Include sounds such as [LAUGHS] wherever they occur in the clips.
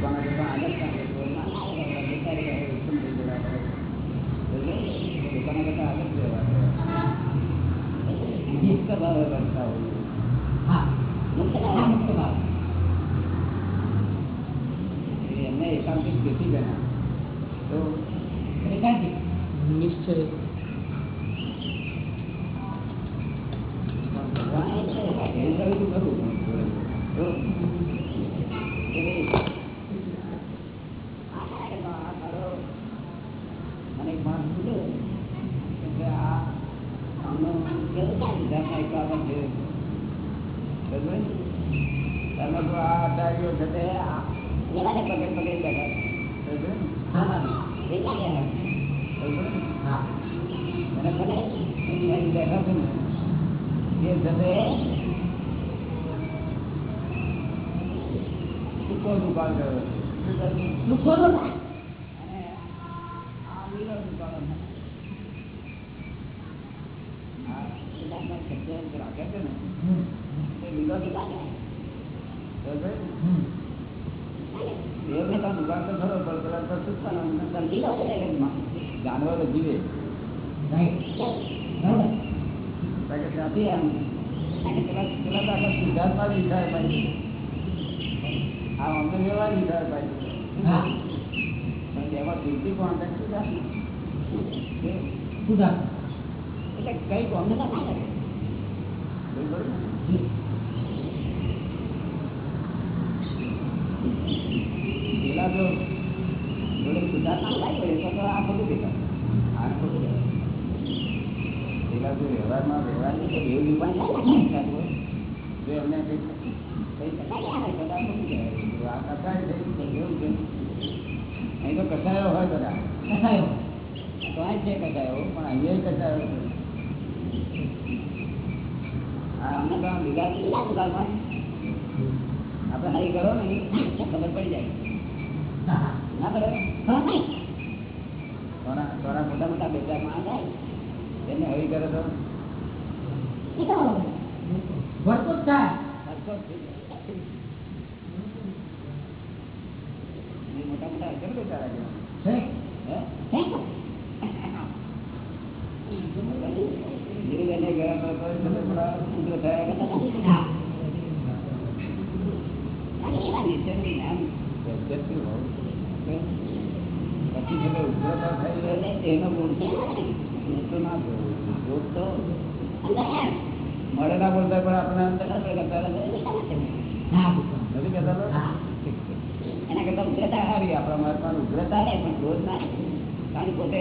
છે. લોકોના કરતા આદત છે. આપણે તો ના આવે, આપણે જતા રહીએ, ઉત્તમ થઈ ગયા આપણે. બરોબર? લોકોના કરતા આદત છે. મુક્ત ભાવે કરતા હોઈએ. એ એમને એકાંતિક સ્થિતિ ગણા તો નિશ્ચય ભગવાને એવું કર્યું હતું ખરું. તો કે આ કરો, આ કરો. મને એક માણસ પૂછ્યું કે આ આમનો કેવું સિદ્ધાર્થમાં એક બાબત છે બરોબર? તમે તો આ આચાર્યો છે તે આ એવાને પકડ પકડી બેઠા બરોબર? એ ક્યાં ગયા? બરોબર? મને ખબર એની અહીં બેઠા છે ને એ જતે ટૂંકો દુકાળ કર્યો અને આ મીરો દુકાળ આ સિદ્ધાર્થમાં શબ્દ રાખે છે ને તે મીરો દુકાળ બરોબર? એમને તો દુકાળ તો ખરો પણ પેલા તો સુસ્તાનો જાનવરો જીવે સિદ્ધાર્થમાં જ વિચાર આ અમને વ્યવહાર વિચાર પાડી પણ એમાં કીર્તિ કોણ થાય સિદ્ધાર્થ એટલે કઈ કોમને તો ના ને? પેલા જો જોડે સિદ્ધાર્થમાં લાવી પડે તો તો આ ખોટું દેખાય આ ખોટું દેખાય પેલા જો વ્યવહારમાં વ્યવહારની તો એવું થાય ને કઈ એમને કંઈ તો આ ખોટું કહેવાય. અહીં તો કસાયો હોય બધા કસાયો અહીં છે કસાયો પણ અહીંયા કસાયો આપડે તો કરો ને ખબર પડી જાય ના કરે થોડા થોડા મોટા મોટા બે ચાર માણસ આવે એને હરી કરે તો ખર્ચો જ થઈ જાય. એ મોટા મોટા હશે ને બેચારા જેવા. હે? ધીરુભાઈને ગયા તો તો તમે થોડા ઉગ્ર થયા કરતા. નીચેનું જ્ઞાન વ્યક્તિનું હોવું જોઈએ. પછી જ્યારે ઉગ્રતા થઈ જાય એનો ગુણ છે. ગુણ તો ના જોવું. જોત તો મળે ના બોલતા પણ આપણે અંદર નથી કરતા નથી કહેતા તો? એના કરતા ઉગ્રતા સારી આપણા મહાત્મા ઉગ્રતા રહે પણ ક્રોધ ના કારણ પોતે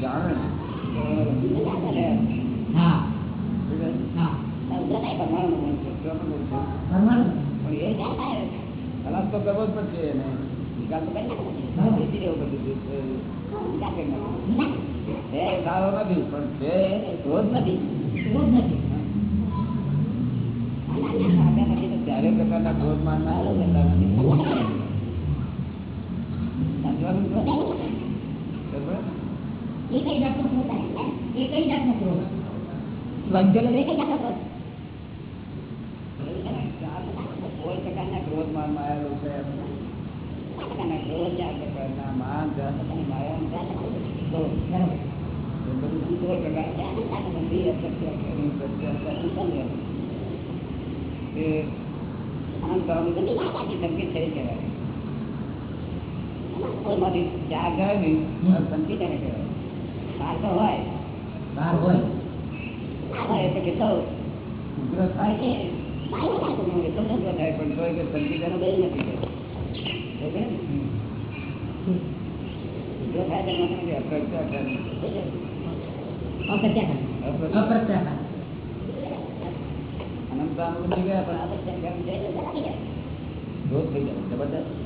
જાણે ઉગ્રતા છે. પણ એ ખલાસ તો કરવો જ પડશે એને નિકાલ તો કરી નાખવો બેસી રહેવું બધું નિકાલ કરી નાખવો. છે એ સારો નથી પણ છે ક્રોધ નથી ક્રોધ નથી? કોઈ પ્રકારના ક્રોધ પ્રકારના ક્રોધ ચાર પ્રકારના માન ચાર પ્રકારની પ્રકારના તો એ બધું કોઈ પ્રકાર બધી અસત્ય કેવી સત્ય સંપન્ન એ અનંતરની બધી વાતાની સંકેત થઈ કહેવાય કોઈમાંથી ચાર જાય નહીં સંકેત એને કહેવાય બાર તો હોય. ના હોય? તો કેટલો ઉગ્ર થાય? છે એટલો પણ તોય કે સંકેત એનો બે નથી ને? અપ્રત્યાઘાત. અપ્રત્યાઘાત. ગયા પણ અપ્રત્યાઘાત એટલે. રોજ થઈ જાય જબરદસ્ત.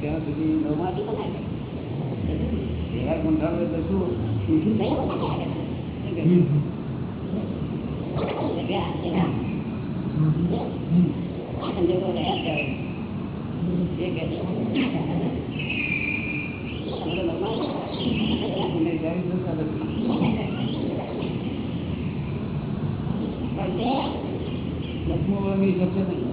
ત્યાં સુધી લક્ષ્મી શક્ય નહીં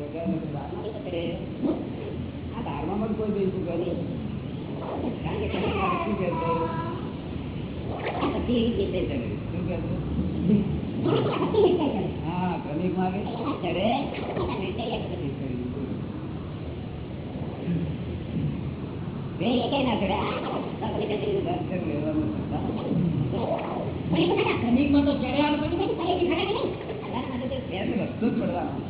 આ ધારમાં પણ કોઈ બીજું કર્યું કારણ કે તમે શું કહેતો હા ક્રમિક માગે ક્રમિકમાં તો ચડે રસ્તો જ પડવાનો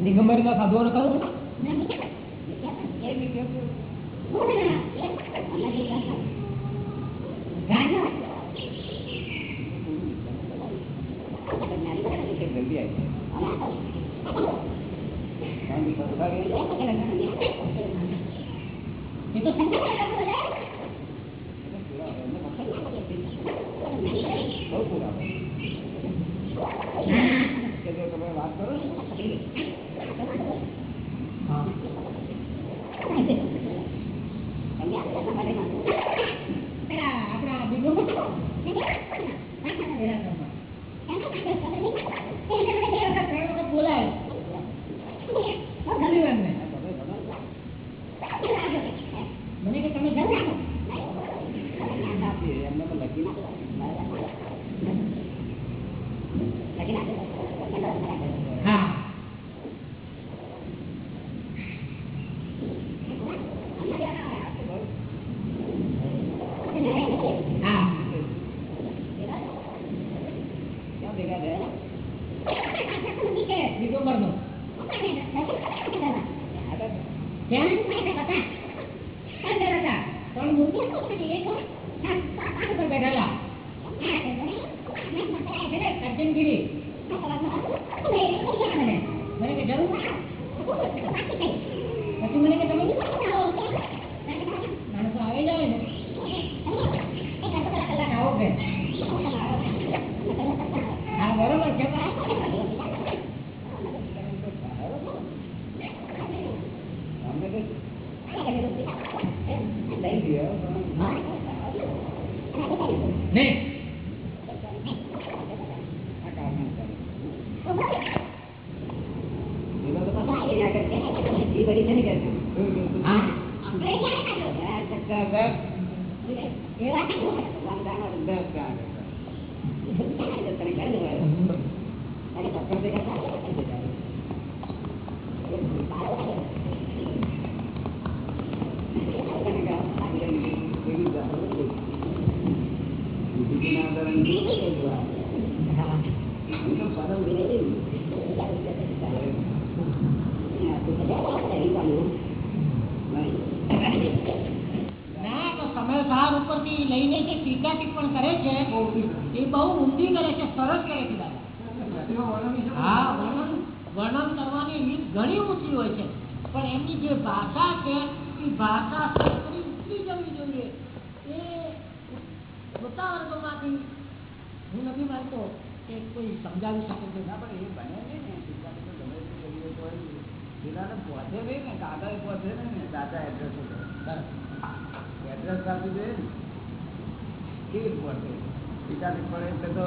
દિગંબર ના સાધુ કરો એ તો સંકેત મોટા વર્ગોમાંથી હું નથી માનતો કે કોઈ સમજાવી શકે છે. ના પણ એ બને નહીં ને. ટીકા તો ગમે તે કરીએ તો પેલાને પહોંચે નહીં ને કાગળ પહોંચે નહીં ને સાચા એડ્રેસ એડ્રેસ આપી દે ને કેવી પહોંચે. ટીકા પડે એટલે તો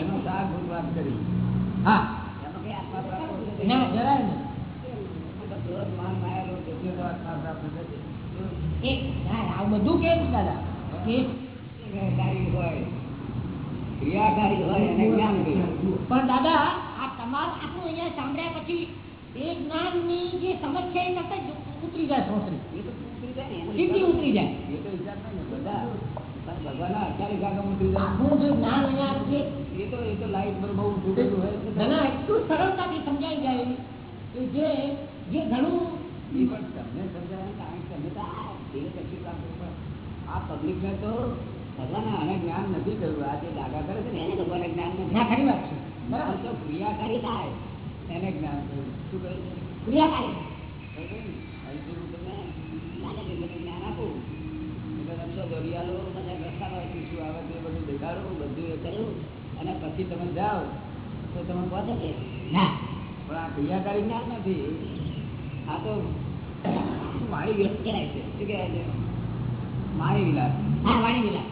એનો સાર ભૂત વાત કરી. હા. એનો કઈ આત્મા પ્રાપ્ત ના. જરાય નહીં ક્રોધ, માન, માયા, આત્મા પ્રાપ્ત થશે. એ આ બધું કેમ દાદા? કે ક્રિયાકારી હોય એને જ્ઞાન કહ્યું પણ દાદા આ તમારું આટલું અહીંયા સાંભળ્યા પછી એ જ્ઞાનની જે સમજ છે એ તરત જ ઉતરી જાય સોસરી એ તો ઉતરી જાય ને એનો સીધી ઉતરી જાય એ તો વિચાર નહીં ને બધા પણ ભગવાનના અઠ્યાવીસ ભાગમાં ઉતરી જાય આખું જે જ્ઞાન અહીંયા જે એ તો એ તો લાઈટ પર બહુ છૂટેલું હોય એટલે ઘણા એટલું સરળતાથી સમજાઈ જાય કે જે જે ઘણું એ પણ તમને સમજાય ને કારણ કે તમે તો આ દેહ કશી પ્રાપ્ત કરો. આ પબ્લિકને તો ભગવાને આને જ્ઞાન નથી કર્યું આ જે દાદા કરે છે ને એને ભગવાને જ્ઞાન નથી. ખરી વાત છે. બરાબર બરાબર તો ક્રિયાકારી થાય. એને જ્ઞાન કર્યું શું કહ્યું? ક્રિયાકારી. બરાબર ને? અહીંથી હું તમને જ્ઞાન જ એટલે જ્ઞાન આપું. એટલે રસ્તો દોરી આલો બધા રસ્તામાં શું આવે તે બધું દેખાડું બધું એ કર્યું. અને પછી તમે જાઓ તો તમે પહોંચો કે ના. પણ આ ક્રિયાકારી જ્ઞાન નથી. આ તો મારી વિલાસ કહેવાય છે. શું કહેવાય છે? મારી વિલાસ. હા વાણી વિલાસ.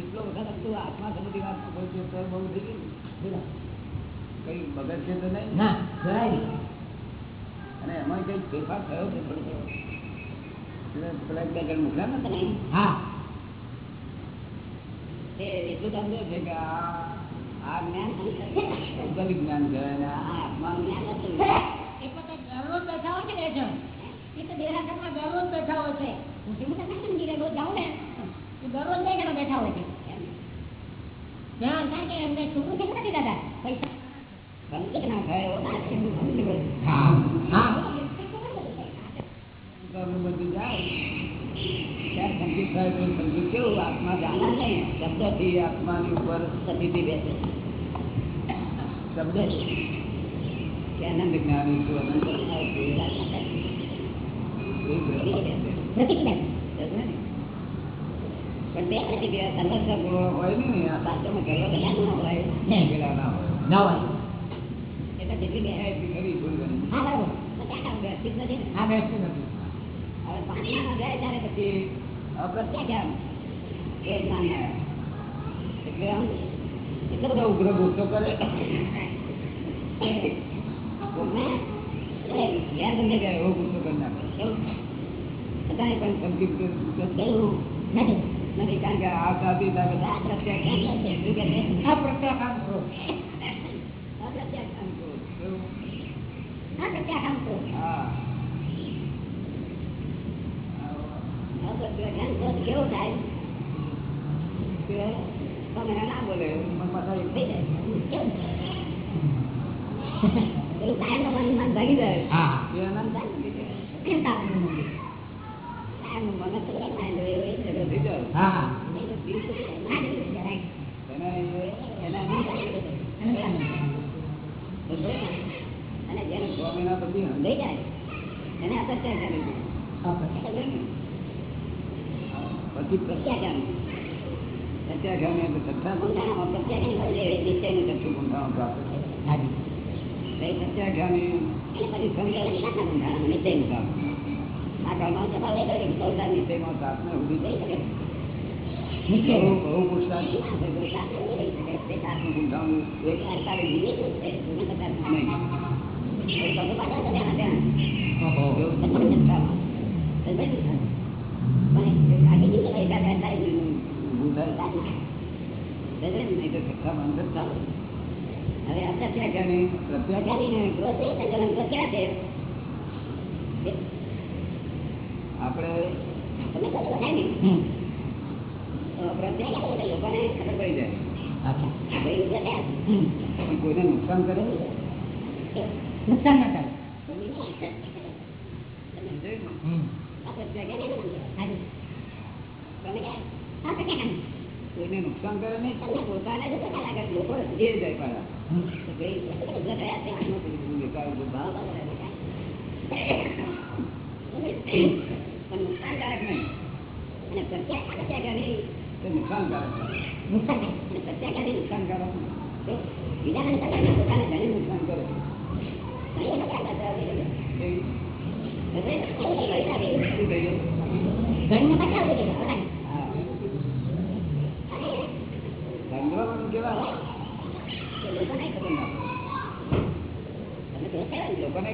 એટલો વખત હતું આત્મા સંબંધી વાત કોઈ તો બહુ થઈ ગયું કઈ બગડ છે તો નહીં ના જરાય અને એમાં કઈ ફેરફાર થયો છે થોડો થોડો? પેલા બે જણ મોકલ્યા હા. એટલું સમજો છે કે આ જ્ઞાન [LAUGHS] ભૌગોલિક જ્ઞાન કહેવાય આત્મા જ્ઞાન. એ પોતે દરરોજ બેઠા હોય? એ તો દેરાસરમાં દરરોજ બેઠા હોય છે. હું જેમ મંદિરે રોજ જાઉં ને? એ દરરોજ બે જણા બેઠા હોય છે. ત્યાં કારણ કે એમને છોકરું છે નથી દાદા? પૈસા. શબ્દ કે આનંદ જ્ઞાની એટલે બધો ઉગ્ર ગુસ્સો કરે. એ કોઈને એ ઘેર ગમે કે એવો ગુસ્સો કરી નાખે એવું છતાંય પણ સંગીત કે ગુસ્સો એવું નથી નથી કારણ કે કે આ સાથી થાય આ પ્રત્યાખ્યાન છે. શું કે છે? આ પ્રત્યાઘાત કરો. આ પ્રત્યાખ્યાન છે. એવું? આ પ્રત્યાખ્યાન છે. હા આ પ્રત્યાખ્યાન છે. કેવું થાય કે તમે ના બોલે મનમાં થાય થઈ જાય પેલું કાયમ મનમાં ભાગી જાય હા મન કેતા કાયમ મગજ તો હા અને જેને છ મહિના પછી સમજાઈ જાય એને અપત્યા કરી પછી પ્રત્યાગામી પ્રત્યાગામી પ્રત્યાગામી પ્રત્યાગામી નિશ્ચયની ચક્ષુ ગુંઠાણો પ્રાપ્ત જાય ગામે એ સંસાર નાના બંધારણ નિશ્ચય બંધારણ આ કાળમાં જવા લઈ કરે સંસાર નિશ્ચયમાં જાતને ઉભી થઈ શકે ભૂતાઈ નહીં તો સત્તા બંધ જ ચાલુ હવે આ પ્રત્યાકરણ આપણે કોઈને નુકસાન કરે નુકસાન ના કરે. કોઈને નુકસાન કરે નહીં. પોતાને લોકો એ જાય પાડા પણ નુકસાનકારક નહીં અને પ્રત્યાઘાતી નુકસાનકારક પ્રત્યાઘાતી નુકસાનકારક બીજાને પોતાને ઘણી નુકસાન કરે ધંધો કેવા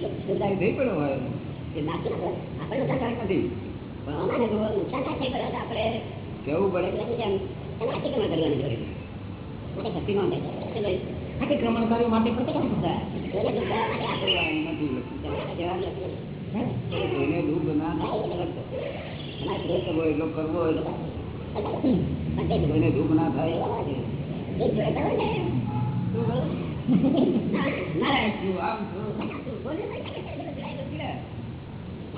નહીં પણ હોય કેવું પડે અતિક્રમણકારીઓ માટે એને દુઃખ ના કરવો એટલો કરવો એને દુઃખ ના થાય આમ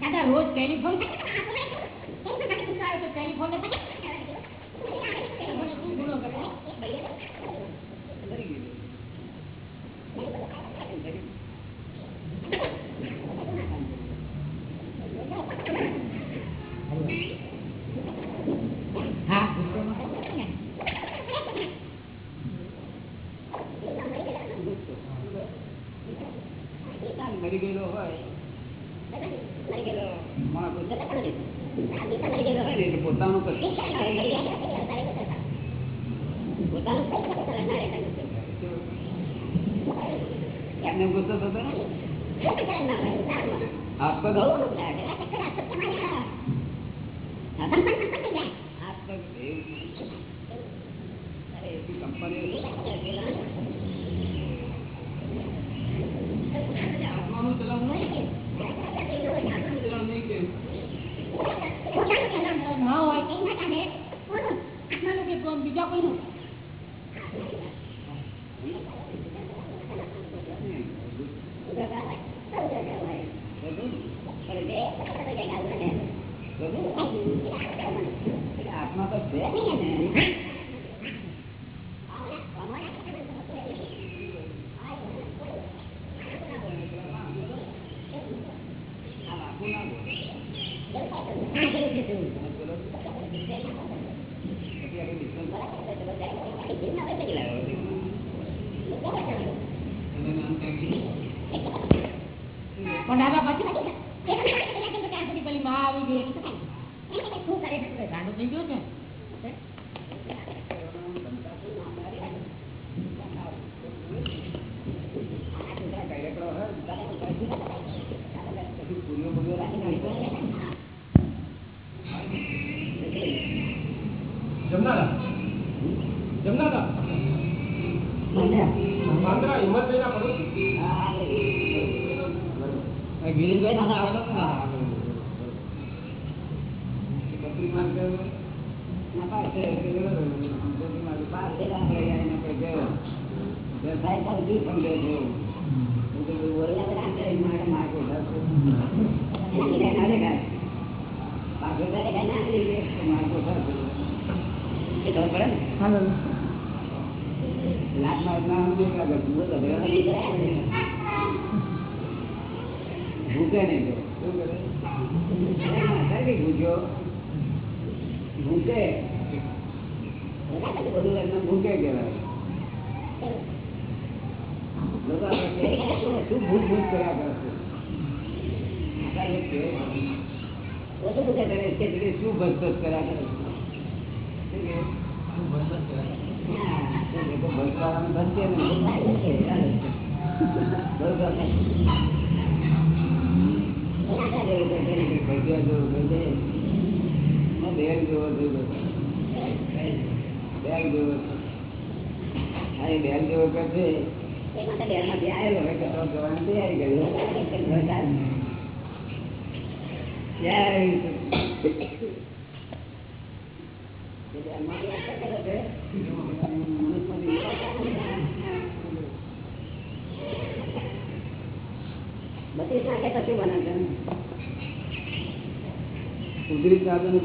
દાદા રોજ ટેલિફોન ટેલિફોન Yeah. ભૂકે બધું એમને ભૂકે કહેવાય શું ભૂત ભૂત કર્યા કરે શું ભસ ભસ કર્યા કરે છે શું કહે? હા, તો લોકો ભસવાળાને ભસશે ને. બરોબર બેન જેવો કરશે બત્રીસ નાખે તો શું બને છે ઉધરી ચાદરનું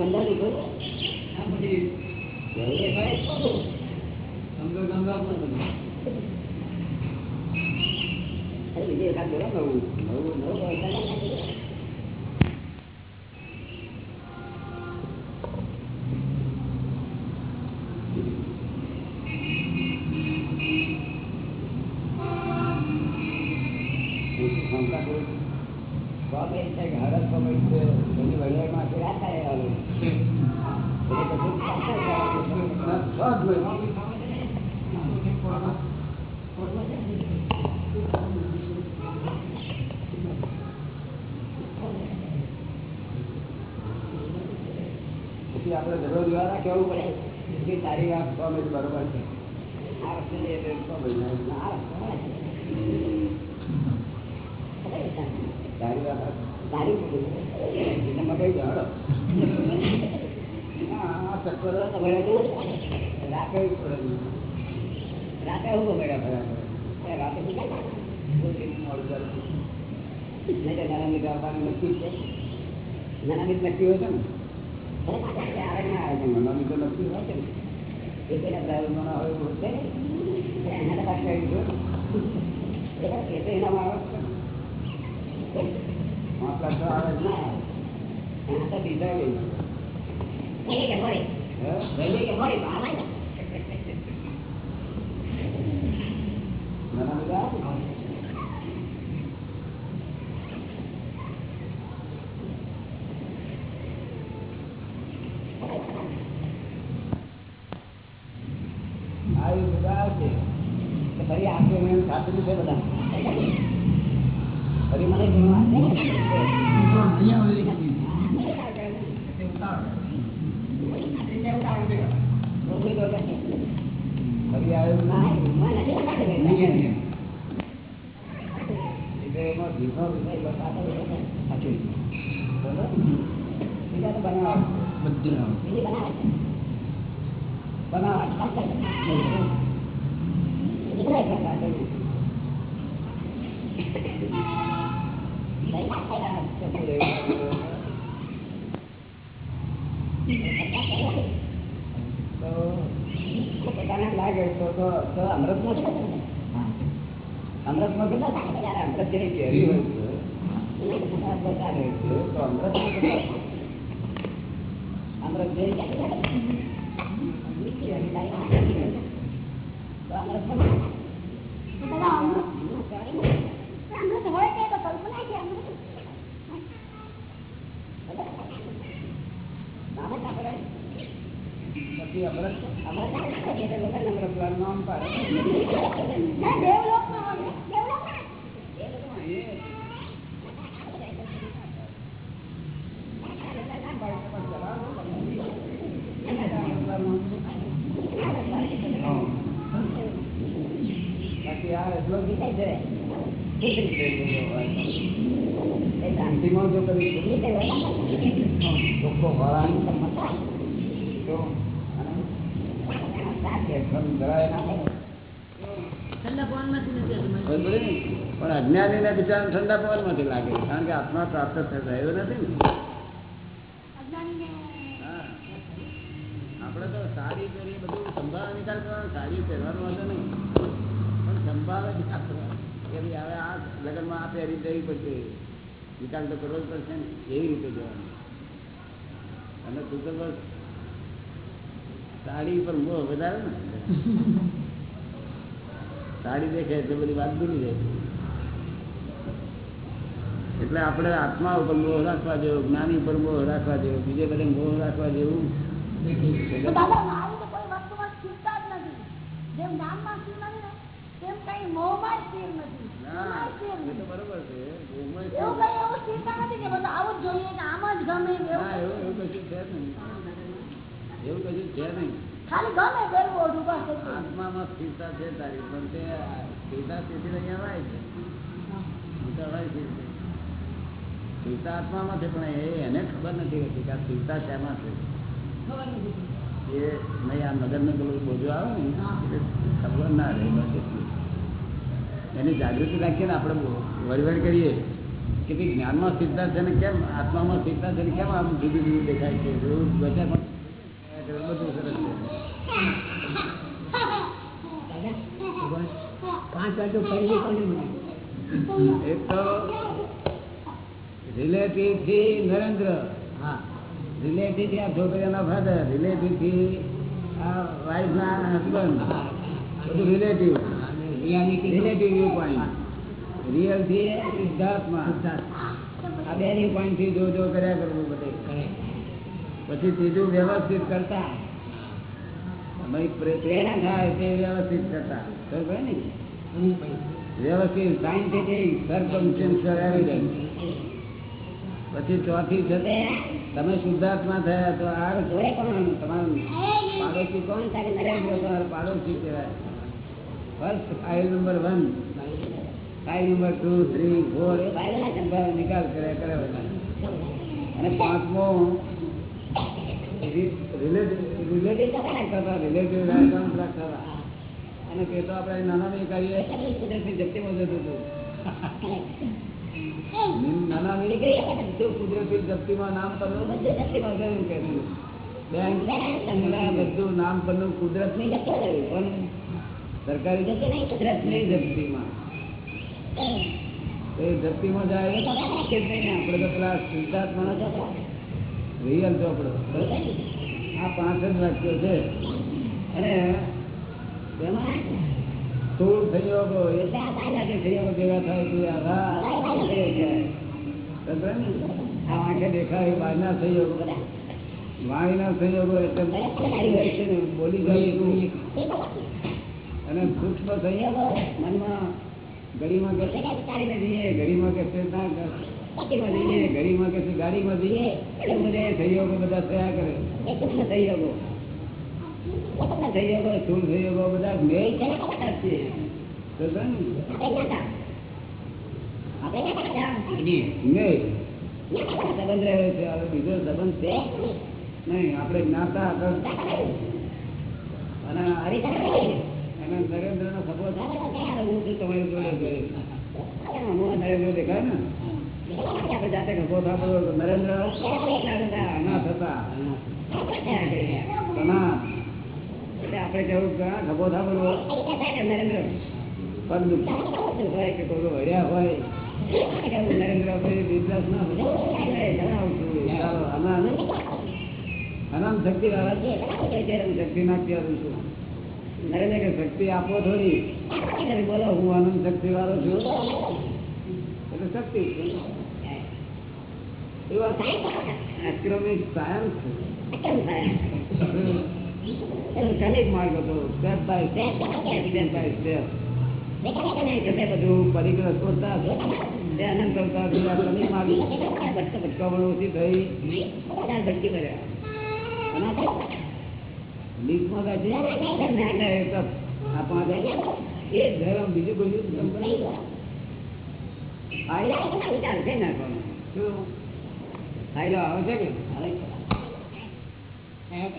ગંદા બધું અરે બીજું એકાદ નવું નવું નવું આપણે દરરોજ દ્વારા કહેવું પડે? કે તારી વાત સો મિનિટ બરોબર છે. આ વસ્તુ જે છે, સો મિનિટ. આ વસ્તુ તારી વાત તારી તમે કઈ જાણો? આ ચક્કર તો ભરે તો રાતે હું ભર્યા ભર્યા રાતે નાના મીઠ આવવાનું નક્કી છે. નાના મીઠ નક્કી હોય ને? ભલે આવે છે. નાના મીઠ નક્કી હોય છે ને? એ પેલા ડ્રાઈવરમાં હોય એવું એના એ તો એનામાં આવે છે પાંચ તો આવે ના આવે. એના તો દીધા ગઈ હે? નાના Nada de agua. બનાવો. બધું બીજી બનાવે છે. બનાવો. બીજા એક બનાવે છે. દહીં ખાયેલા છે. તો પોતાને લાગે તો તો તો અમૃતમાં છે. અમૃતમાં કેટલા છે? જ્યારે અમૃત અમૃત જેવી કેરી હોય છે સ્વાદ બતાવે. છે, તો અમૃતમાં કેટલા છે? અમૃત જેવી મીઠી અને લાઈ. તો અમૃત બનાવે. નામે ના પડે. પછી અમૃત અમૃત ના પડે એટલે લોકોને અમૃત અમૃતલાલ નામ પાડે. બાકી આ એટલો જ વિષય જોઈએ. એ શાંતિ. શાંતિમાં જો કરી વિષય હોય. ચોખ્ખો ખોરાક તો અને સાચે. એકદમ જરાય ના હોય. ઠંડા પવનમાંથી નથી આવતું. બરોબર ને? પણ અજ્ઞાની ને બિચારા ઠંડા પવનમાંથી લાગે કારણ કે આત્મા પ્રાપ્ત થયો નથી ને. આપણે તો સારી પહેરીએ બધું સંભાળ નિકાલ કરવાનો. સારી પહેરવાનો વાંધો નહીં. પણ સંભાળ જ ભાઈ હવે આ લગ્નમાં આ પહેરી જવી પડશે નિકાલ તો કરવો જ પડશે ને. એવી રીતે જવાનું? અને તું તો બસ સાડી પર મોહ વધારે ને. સાડી દેખે એટલે બધી વાત ભૂલી જાય. એટલે આપણે આત્મા ઉપર મોહ રાખવા જેવો, જ્ઞાની ઉપર મોહ રાખવા જેવો, બીજે બધે મોહ રાખવા જેવું. જેમ જ્ઞાનમાં સ્થિર નથી તેમ કઈ મોહમાં નથી. એવું આવું કશું છે નહીં ખાલી ગમે કરવું ઓઢું બસ આત્મામાં સ્થિરતા છે તારી પણ તે સ્થિરતા અહીંયા વાય છે સ્થિરતા વાય છે પણ એ એને ખબર નથી હોતી કે આ સ્થિરતા શેમાં છે. એ નહીં, આ નગરને પેલું બોજો આવે ને એટલે ખબર ના રહે એની જાગૃતિ રાખીએ ને આપણે વળવડ કરીએ કે ભાઈ જ્ઞાનમાં સ્થિરતા છે કેમ આત્મામાં સિદ્ધાર્થ છે ને કેમ આમ જુદું જુદું દેખાય છે? એવું વચ્ચે પણ બધું સરસ છે. એક તો રિલેટિવથી નરેન્દ્ર. હા. રિલેટિવથી આ છોકરીઓના ફાધર રિલેટિવથી આ વાઇફ ના હસબન્ડ બધું રિલેટિવ રિલેટિવ વ્યૂ પોઈન્ટ. રિયલથી સિદ્ધાર્થમાં. આ બે વ્યૂ પોઈન્ટથી જો જો કર્યા કરવું બધે પછી ત્રીજું વ્યવસ્થિત કરતા. પ્રેરણા થાય તે વ્યવસ્થિત કરતા. બરોબર ને? વ્યવસ્થિત સાયન્ટિફિક સર્કમસ્ટન્શિયલ એવિડન્સ પછી ચોથી છે તમે શુદ્ધાત્મા થયા તો આ જોડે કોણ? તમારું પાડોશી કોણ? કોણ તારે નરેન્દ્ર તમારો પાડોશી કહેવાય. First file number one file number two three four નિકાલ કરે કરે અને પાંચમો રિલેટિવ રિલેટિવ રિલેટિવ રાખતા અને તે તો આપણે નાના નહીં કરીએ. કુદરતની જતું હતું નાના નહીં. કુદરતી જપ્તીમાં નામ પરનું જપ્તીમાં ગયું કે બેંક બધું નામ પરનું કુદરતની પણ સરકારી જપ્તીમાં એ જપ્તીમાં જાય કે નહીં આપણે તો પેલા સિદ્ધાર્થમાં રિયલ ચોપડો આ પાંચ જ વાક્યો છે. અને તેમાં સ્થૂળ સંયોગો. એ સંયોગો ભેગા થાય ને? આ આંખે દેખાય બહારના સંયોગો. વાણીના સંયોગો એટલે બોલી જાય અને સૂક્ષ્મ સંયમ મનમાં ઘડીમાં કે ચાલીને જઈએ. ગરીમાં કે જઈએ. ઘડીમાં કે ગાડીમાં જઈએ. એટલે બધા સહયોગો બધા થયા કરે. સહયોગો? સહયોગો? સ્થૂળ સહયોગો બધા મેળ છે. સંબંધ રહ્યો છે. હવે બીજો સંબંધ છે? નહીં આપણે જ્ઞાતા હતા. અને હરી અને નરેન્દ્ર નો સપોર્ટ હું તમારી જોડે. નરેન્દ્ર દેખાય ને આપણે જાતે નરેન્દ્ર હતા એટલે આપણે કેવું આ સપોર્ટ નરેન્દ્ર દુખી હોય કે કોઈ વળ્યા હોય નરેન્દ્ર ના હોય અનંત શક્તિ વાળા છે શક્તિ નાખી આવું છું નરેન્દ્ર શક્તિ આપો થોડી. બોલો હું આનંદ શક્તિ. વાળો છું એટલે શક્તિ પરિગ્રહ કર્યા. એ ધર્મ બીજું બધું ચાલશે ને પણ. શું? આવે છે કે? કયો?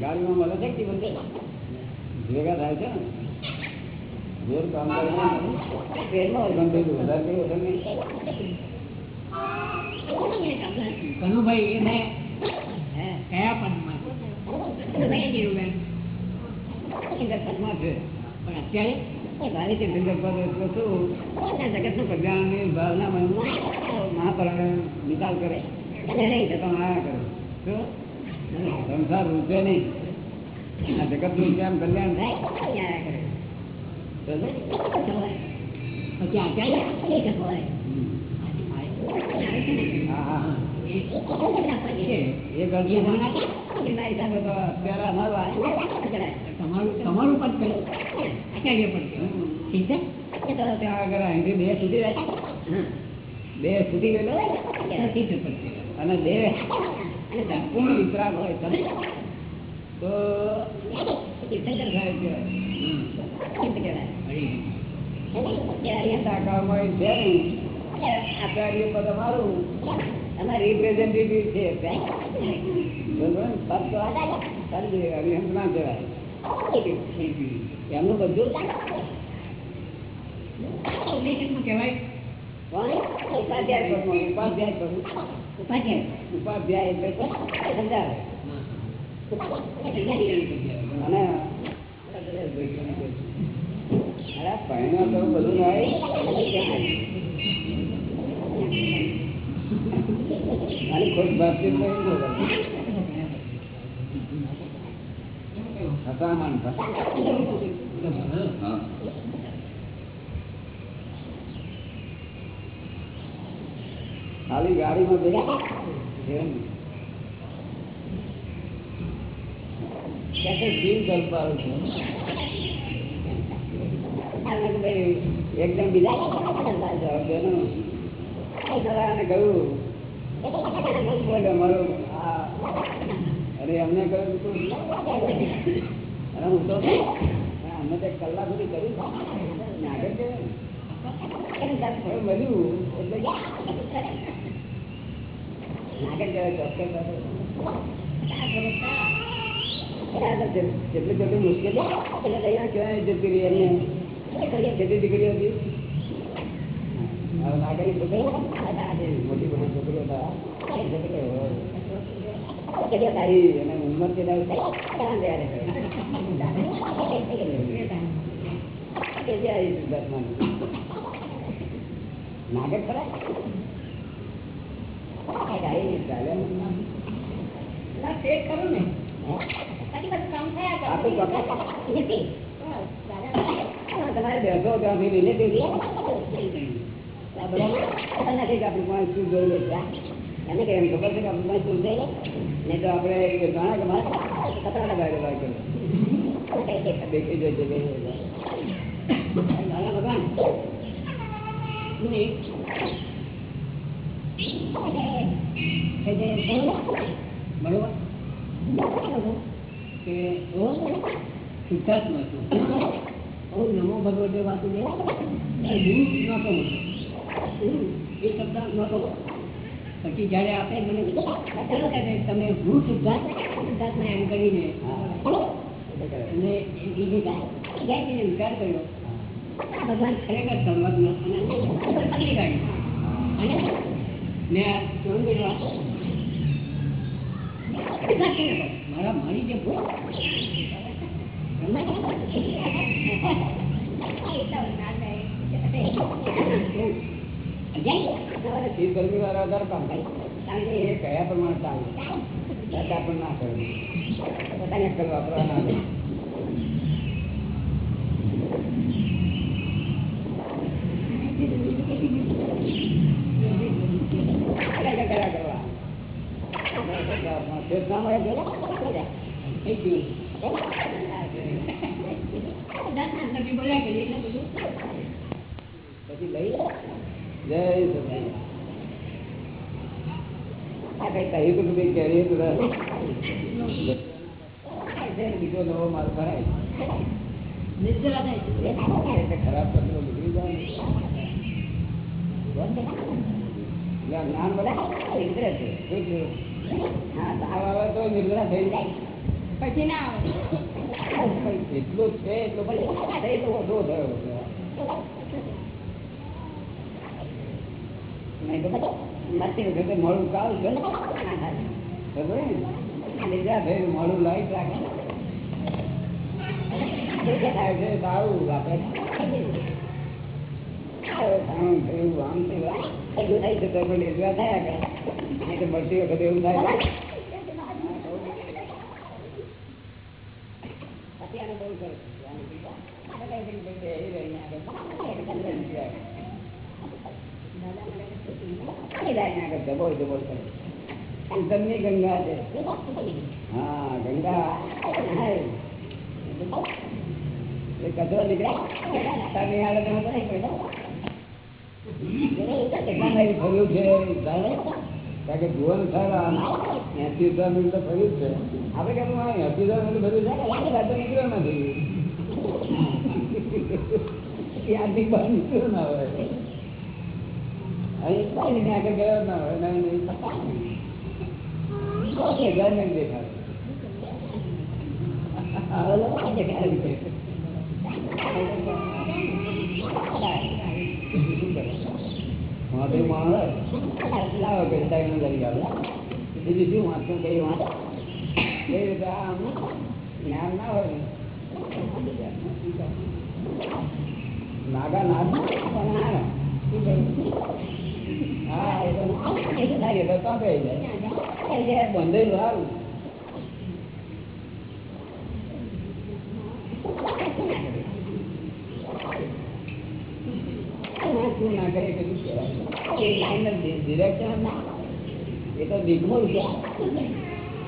ગાડીમાં મળે છે કે બંધ ભેગા થાય છે ને? જોર કામ કરે ટ્રેનમાં વધારે કઈ વધારે કનુભાઈ એને કયા પદમાં પણ અત્યારે જગતનું કલ્યાણની મહાપરાણે નિકાલ કરે જતન આયા કરે શું સંસાર રૂપે નહીં આ જગતનું કેમ કલ્યાણ થાય પછી આચાર્ય હા હા હા એ એ ગણતરી એમના અત્યારે અમારું આ તમારું ત્યાં આગળ અને બે સંપૂર્ણ વિતરાગ હોય તમે તો તીર્થંકર સાહેબ કહેવાય આચાર્ય પદ અમારું અને રિપ્રેઝેન્ટેટિવ છે એમનું બધું ઉપાધ્યાય બધું નહીં અને ખુદ. હસામણ થાય. હા. એકદમ બીજા કહ્યું બોલે મારું અરે અમને કહ્યું તું અરે હું તો અમે તો કલાક સુધી કર્યું. આગળ કે મળ્યું એટલે આગળ કહેવાય ચોક્કસ જેટલી જેટલી મુશ્કેલી એટલે અહીંયા કહેવાય જતી રહી એમને કેટલી દીકરીઓ હતી. છોકરીઓ મોટી મોટી છોકરીઓ હતા તારી અને ઉંમર કે નાગર ખરા તમારે બેસો. ત્યાંથી રિલેટિવ નથી કે આપણી એને કે આપણી પાસે શું જોઈ નહીં તો આપણે ભગવતે નહોતો મોટો. એ પછી જયારે આપણે મને તમે હું સિદ્ધાર્થ સિદ્ધાર્થમાં એમ કરીને વિચાર કર્યો ભગવાન ખરેખર સર્વજ્ઞ અને કાઢ્યું અને મારા મારી જે ભૂલ શીત ગરમી વાળા વધારે કામ થાય એ કયા પ્રમાણે ચાલે? દાદા પણ ના કરે? પોતાને અક્કલ વાપરવા ના કરવા પછી લઈ જય આ કઈ કહ્યું તું કઈ કેરી તું બીજો નવો માલ ભરાય. નિદ્રા થાય એટલે ખરાબ પત્રો નીકળી જાય ને. એટલે આ જ્ઞાન બધા નિદ્રા છે. હા તો નિદ્રા થઈ જાય. પછી ના એટલો છે એટલો પછી વધુ થયો મોડું કાવ છે. મોડું લાઈટ રાખે. સારું આપણે આમ થયું આમ થયું. થયા કરે. નહીં તો મળતી વખતે એવું થાય પછી આને બહુ સરસ અંતરની ગંગા છે. હા, ગંગા. કચરો નીકળે. તારની હાલત ફર્યું છે ભુવન ફર્યું છે. આપણે કેમ એસી હજાર નીકળ્યો નથી. બહાર નીકળ્યો ના અહીં આગળ ગયો ના હોય નહીં નહીં હજાર મિનિટ દેખાય? હવે લોકો દેખાય છે. વાંધો માણસ લાવો કે ટાઈમ નો કરી આવે. બીજું શું વાંચું કઈ વાંચ કઈ રીતે આમ? જ્ઞાન ના હોય? નાગા નાગ? પણ એ તો દિગ્મૂળ છે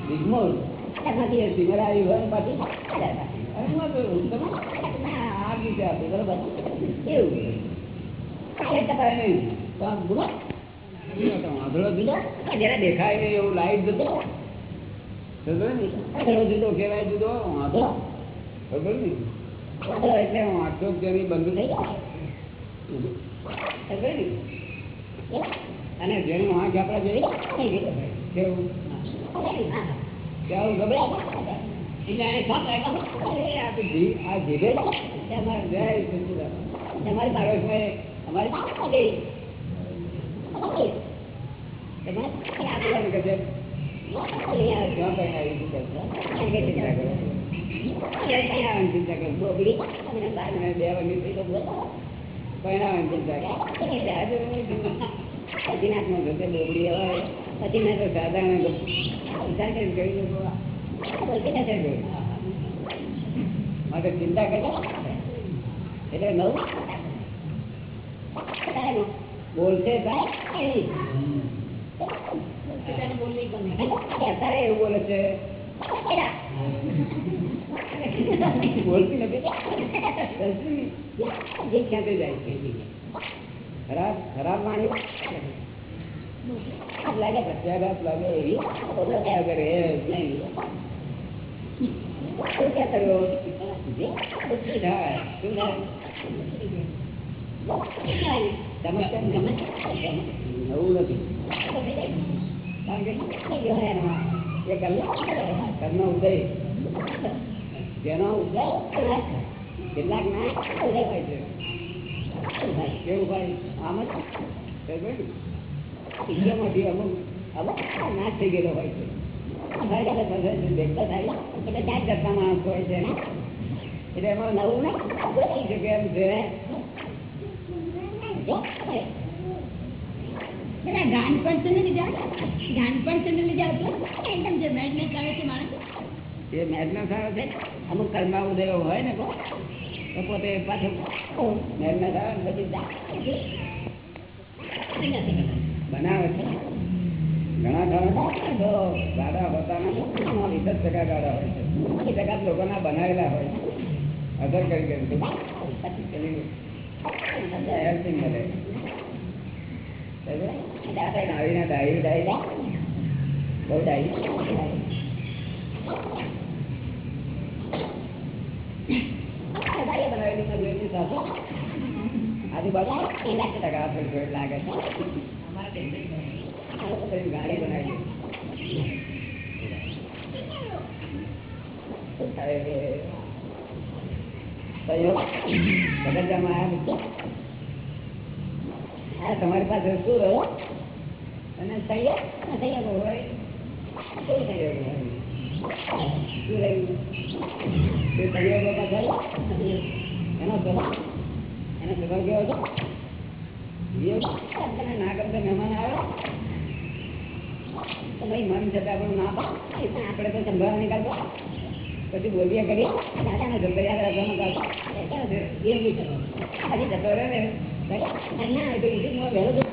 દિગ્મૂળ. એમાંથી હોય પાછી આ રીતે આપે બરોબર એવું વાંધળો જુદો? જરા દેખાય એવું લાઈટ જતો. વાંધળો જુદો કહેવાય જુદો વાંધળો ખબર ને વાંધળો એટલે વાંચો જેની બંધ થઈ જાય અને જેનું વાંક આપણા જેવી કેવું? કેવું ખબર? એટલે આ સાપ લાગ્યો. અરે, આ તો જી- આ જીભે જ અમારે જય સચિદાનંદ. અમારી પાડોશમાં અમારી તમારે આ પેલાને કહે છે, અહીંયા ક્યાં પહેરાવી છે? આ કે ચિંતા કરો. પહેરાવાની ચિંતા કરો. બોબડી, અને બાર ને બે વાગે થઈ તો બોલો. પહેરાવાની ચિંતા કરો. એટલે આ જો અધિનાથમાં જશે બોબડી હોય પછી મેં તો સાધારણ વિચાર કરીને કહ્યું કે આ બોલતી નથી જોઈ. માટે ચિંતા કરી એટલે નવું બોલશે અત્યારે એવું બોલે છે? બોલતી નથી. ક્યાંથી જાય છે ખરાબ ખરાબ વાણી. લાગે પ્રત્યાઘાત લાગે એવી. કર્યો તમે કેમ ગમે નવું નથી કારણ કે એ કર્મ કર્મ ઉદય જેનો ઉદય કેટલાક ના ઉદય હોય છે કેવું હોય આમ જ ઇન્ડિયામાંથી અમુક અમુક નાશ થઈ ગયેલો હોય છે ભેગા થાય એટલે ચાર કરતા માણસ હોય છે ને એટલે એમાં નવું ને થઈ શકે એમ છે અમુક કર્મા ઉદય હોય ને તો પોતે પાછું બનાવે છે. ઘણા ઘણા તો ગાડા હોતા વીસ જ ટકા ગાડા હોય છે. એ ટકા લોકોના બનાવેલા હોય અસર કરી ગયું નાવીને ડાળી ડાળી બહુ બનાવી તમારી પાસે શું રહ્યો? અને સૈયદ સૈયદ હોય. શું સૈયદ હોય? શું રહ્યું તે સૈયદો પાછળ એનો સ્વભાવ? એનો સ્વભાવ કેવો હતો ના કરતા મહેમાન આવે. તો ભાઈ, મન છતાં આપણું ના આપણે સંભાળવા નીકળતો પછી બોલીએ કરીએ. દાદાને જતો કરો હજી જતો રહે ને. ના તો